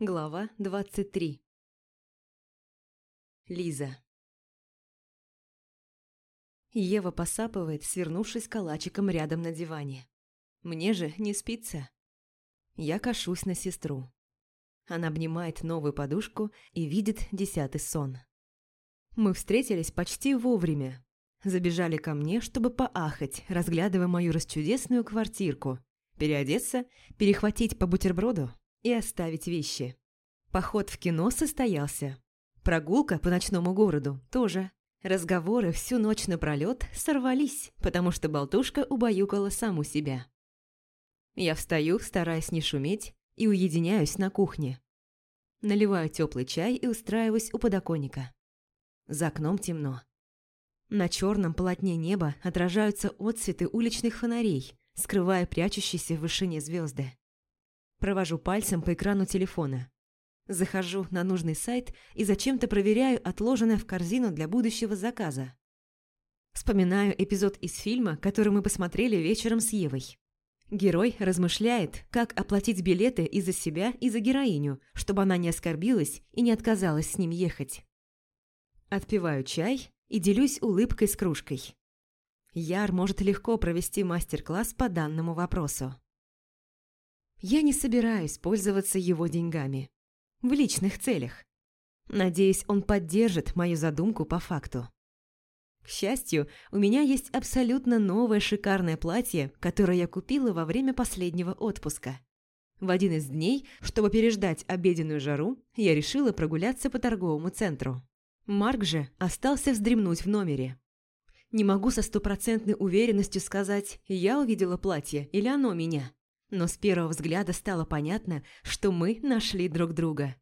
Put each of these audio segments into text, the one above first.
Глава 23 Лиза Ева посапывает, свернувшись калачиком рядом на диване. Мне же не спится. Я кашусь на сестру. Она обнимает новую подушку и видит десятый сон. Мы встретились почти вовремя. Забежали ко мне, чтобы поахать, разглядывая мою расчудесную квартирку, переодеться, перехватить по бутерброду и оставить вещи. Поход в кино состоялся. Прогулка по ночному городу тоже. Разговоры всю ночь напролёт сорвались, потому что болтушка убаюкала саму себя. Я встаю, стараясь не шуметь, и уединяюсь на кухне. Наливаю теплый чай и устраиваюсь у подоконника. За окном темно. На черном полотне неба отражаются отцветы уличных фонарей, скрывая прячущиеся в вышине звезды. Провожу пальцем по экрану телефона. Захожу на нужный сайт и зачем-то проверяю отложенное в корзину для будущего заказа. Вспоминаю эпизод из фильма, который мы посмотрели вечером с Евой. Герой размышляет, как оплатить билеты и за себя, и за героиню, чтобы она не оскорбилась и не отказалась с ним ехать. Отпиваю чай и делюсь улыбкой с кружкой. Яр может легко провести мастер-класс по данному вопросу. Я не собираюсь пользоваться его деньгами. В личных целях. Надеюсь, он поддержит мою задумку по факту. К счастью, у меня есть абсолютно новое шикарное платье, которое я купила во время последнего отпуска. В один из дней, чтобы переждать обеденную жару, я решила прогуляться по торговому центру. Марк же остался вздремнуть в номере. Не могу со стопроцентной уверенностью сказать, я увидела платье или оно меня но с первого взгляда стало понятно, что мы нашли друг друга.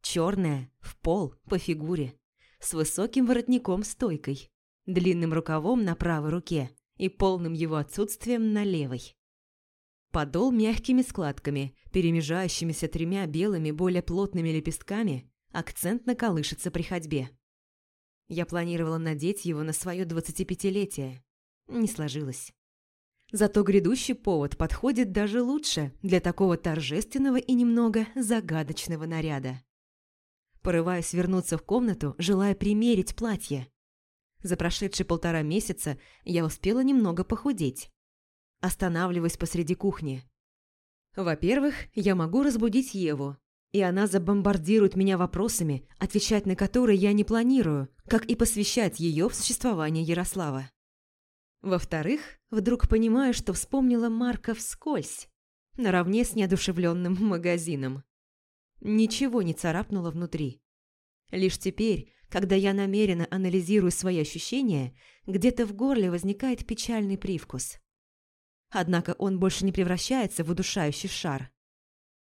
Черная, в пол, по фигуре, с высоким воротником-стойкой, длинным рукавом на правой руке и полным его отсутствием на левой. Подол мягкими складками, перемежающимися тремя белыми более плотными лепестками, акцентно колышется при ходьбе. Я планировала надеть его на свое двадцатипятилетие. Не сложилось. Зато грядущий повод подходит даже лучше для такого торжественного и немного загадочного наряда. Порываюсь вернуться в комнату, желая примерить платье. За прошедшие полтора месяца я успела немного похудеть. Останавливаюсь посреди кухни. Во-первых, я могу разбудить Еву, и она забомбардирует меня вопросами, отвечать на которые я не планирую, как и посвящать ее в существование Ярослава. Во-вторых, вдруг понимаю, что вспомнила Марка вскользь, наравне с неодушевленным магазином. Ничего не царапнуло внутри. Лишь теперь, когда я намеренно анализирую свои ощущения, где-то в горле возникает печальный привкус. Однако он больше не превращается в удушающий шар.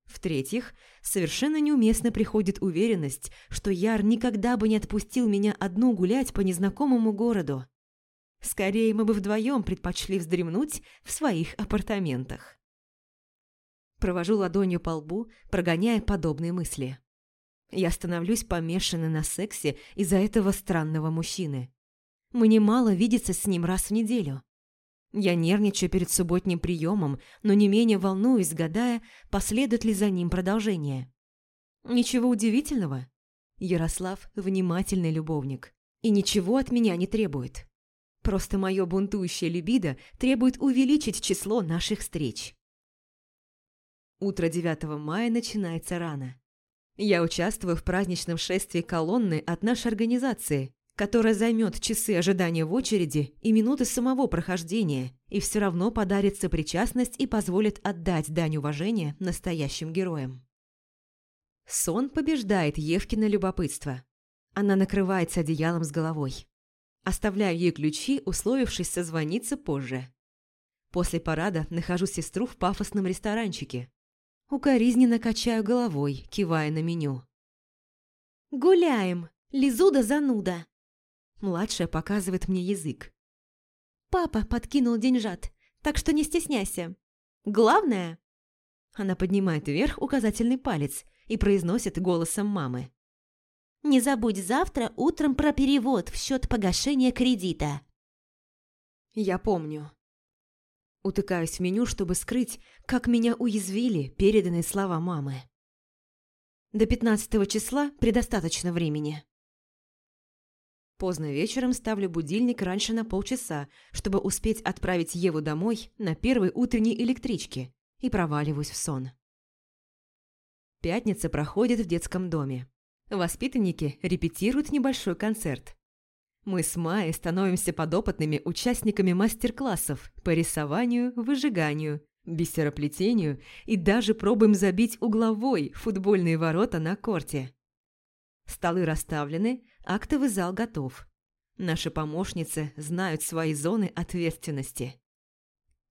В-третьих, совершенно неуместно приходит уверенность, что Яр никогда бы не отпустил меня одну гулять по незнакомому городу. Скорее, мы бы вдвоем предпочли вздремнуть в своих апартаментах. Провожу ладонью по лбу, прогоняя подобные мысли. Я становлюсь помешанной на сексе из-за этого странного мужчины. Мне мало видеться с ним раз в неделю. Я нервничаю перед субботним приемом, но не менее волнуюсь, гадая, последует ли за ним продолжение. Ничего удивительного. Ярослав – внимательный любовник и ничего от меня не требует. Просто мое бунтующее либидо требует увеличить число наших встреч. Утро 9 мая начинается рано. Я участвую в праздничном шествии колонны от нашей организации, которая займет часы ожидания в очереди и минуты самого прохождения, и все равно подарит сопричастность и позволит отдать дань уважения настоящим героям. Сон побеждает Евкина любопытство. Она накрывается одеялом с головой. Оставляю ей ключи, условившись созвониться позже. После парада нахожу сестру в пафосном ресторанчике. Укоризненно качаю головой, кивая на меню. «Гуляем! Лизуда зануда!» Младшая показывает мне язык. «Папа подкинул деньжат, так что не стесняйся. Главное...» Она поднимает вверх указательный палец и произносит голосом мамы. Не забудь завтра утром про перевод в счет погашения кредита. Я помню. Утыкаюсь в меню, чтобы скрыть, как меня уязвили переданные слова мамы. До 15 числа предостаточно времени. Поздно вечером ставлю будильник раньше на полчаса, чтобы успеть отправить Еву домой на первой утренней электричке и проваливаюсь в сон. Пятница проходит в детском доме. Воспитанники репетируют небольшой концерт. Мы с Майей становимся подопытными участниками мастер-классов по рисованию, выжиганию, бисероплетению и даже пробуем забить угловой футбольные ворота на корте. Столы расставлены, актовый зал готов. Наши помощницы знают свои зоны ответственности.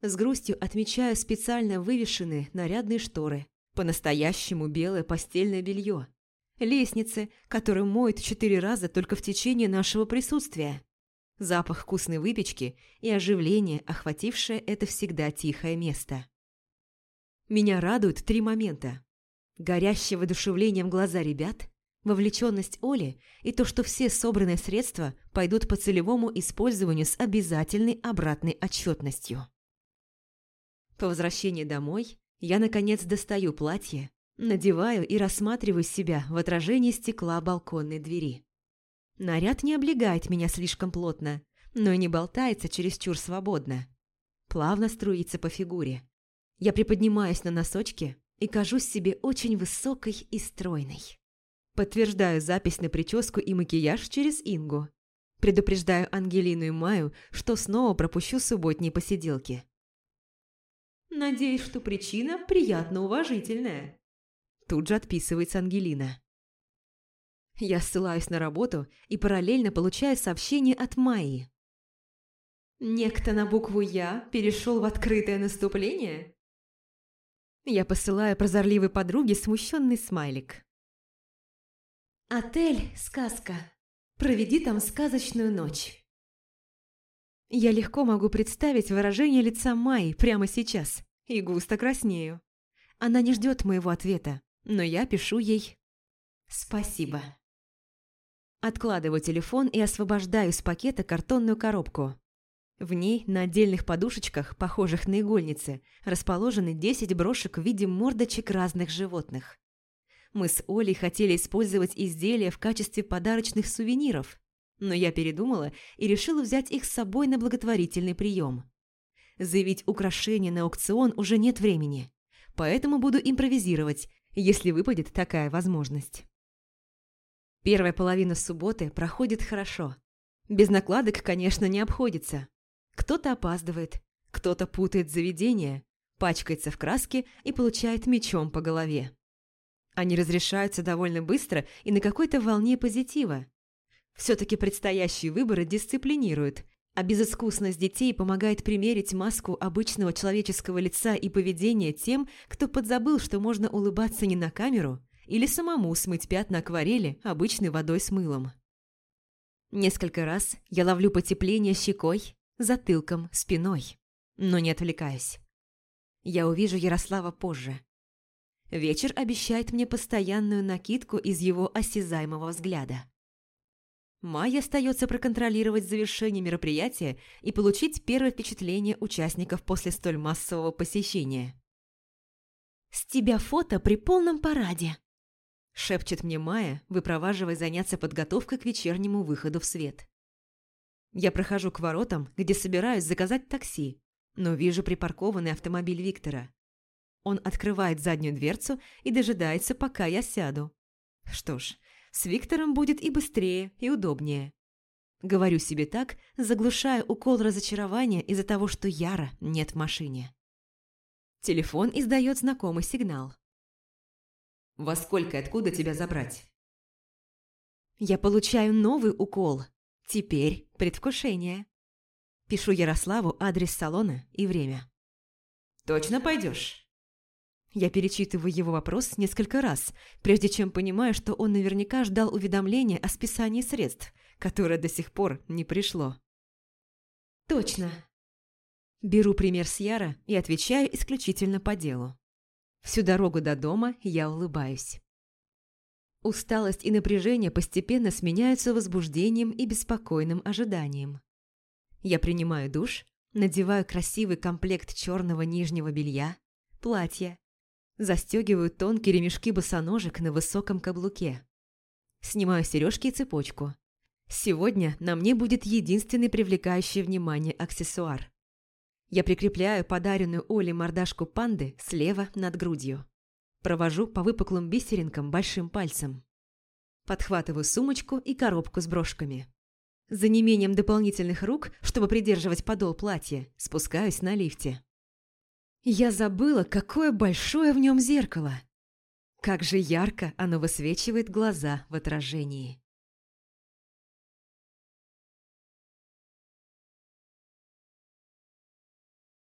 С грустью отмечаю специально вывешенные нарядные шторы, по-настоящему белое постельное белье, лестницы, которые моют четыре раза только в течение нашего присутствия, запах вкусной выпечки и оживление, охватившее это всегда тихое место. Меня радуют три момента. Горящие воодушевлением глаза ребят, вовлеченность Оли и то, что все собранные средства пойдут по целевому использованию с обязательной обратной отчетностью. По возвращении домой я, наконец, достаю платье, надеваю и рассматриваю себя в отражении стекла балконной двери. Наряд не облегает меня слишком плотно, но и не болтается чересчур свободно. Плавно струится по фигуре. Я приподнимаюсь на носочки и кажусь себе очень высокой и стройной. Подтверждаю запись на прическу и макияж через Ингу. Предупреждаю Ангелину и Маю, что снова пропущу субботние посиделки. Надеюсь, что причина приятно уважительная. Тут же отписывается Ангелина. Я ссылаюсь на работу и параллельно получаю сообщение от Майи. Некто на букву «Я» перешел в открытое наступление? Я посылаю прозорливой подруге смущенный смайлик. Отель «Сказка». Проведи там сказочную ночь. Я легко могу представить выражение лица Майи прямо сейчас и густо краснею. Она не ждет моего ответа, но я пишу ей «Спасибо». Откладываю телефон и освобождаю из пакета картонную коробку. В ней на отдельных подушечках, похожих на игольницы, расположены 10 брошек в виде мордочек разных животных. Мы с Олей хотели использовать изделия в качестве подарочных сувениров, но я передумала и решила взять их с собой на благотворительный прием. Заявить украшение на аукцион уже нет времени, поэтому буду импровизировать, если выпадет такая возможность. Первая половина субботы проходит хорошо. Без накладок, конечно, не обходится. Кто-то опаздывает, кто-то путает заведение, пачкается в краске и получает мечом по голове. Они разрешаются довольно быстро и на какой-то волне позитива. Все-таки предстоящие выборы дисциплинируют, а безыскусность детей помогает примерить маску обычного человеческого лица и поведения тем, кто подзабыл, что можно улыбаться не на камеру или самому смыть пятна акварели обычной водой с мылом. Несколько раз я ловлю потепление щекой, затылком, спиной, но не отвлекаюсь. Я увижу Ярослава позже. Вечер обещает мне постоянную накидку из его осязаемого взгляда. Майе остается проконтролировать завершение мероприятия и получить первое впечатление участников после столь массового посещения. «С тебя фото при полном параде», – шепчет мне Майя, выпроваживая заняться подготовкой к вечернему выходу в свет. Я прохожу к воротам, где собираюсь заказать такси, но вижу припаркованный автомобиль Виктора. Он открывает заднюю дверцу и дожидается, пока я сяду. Что ж, с Виктором будет и быстрее, и удобнее. Говорю себе так, заглушая укол разочарования из-за того, что Яра нет в машине. Телефон издает знакомый сигнал. «Во сколько и откуда тебя забрать?» Я получаю новый укол. Теперь предвкушение. Пишу Ярославу адрес салона и время. «Точно пойдешь?» Я перечитываю его вопрос несколько раз, прежде чем понимаю, что он наверняка ждал уведомления о списании средств, которое до сих пор не пришло. «Точно». Беру пример с Яра и отвечаю исключительно по делу. Всю дорогу до дома я улыбаюсь. Усталость и напряжение постепенно сменяются возбуждением и беспокойным ожиданием. Я принимаю душ, надеваю красивый комплект черного нижнего белья, платья Застегиваю тонкие ремешки босоножек на высоком каблуке. Снимаю сережки и цепочку. Сегодня на мне будет единственный привлекающий внимание аксессуар. Я прикрепляю подаренную Оле мордашку панды слева над грудью. Провожу по выпуклым бисеринкам большим пальцем. Подхватываю сумочку и коробку с брошками. За неимением дополнительных рук, чтобы придерживать подол платья, спускаюсь на лифте. Я забыла, какое большое в нем зеркало. Как же ярко оно высвечивает глаза в отражении.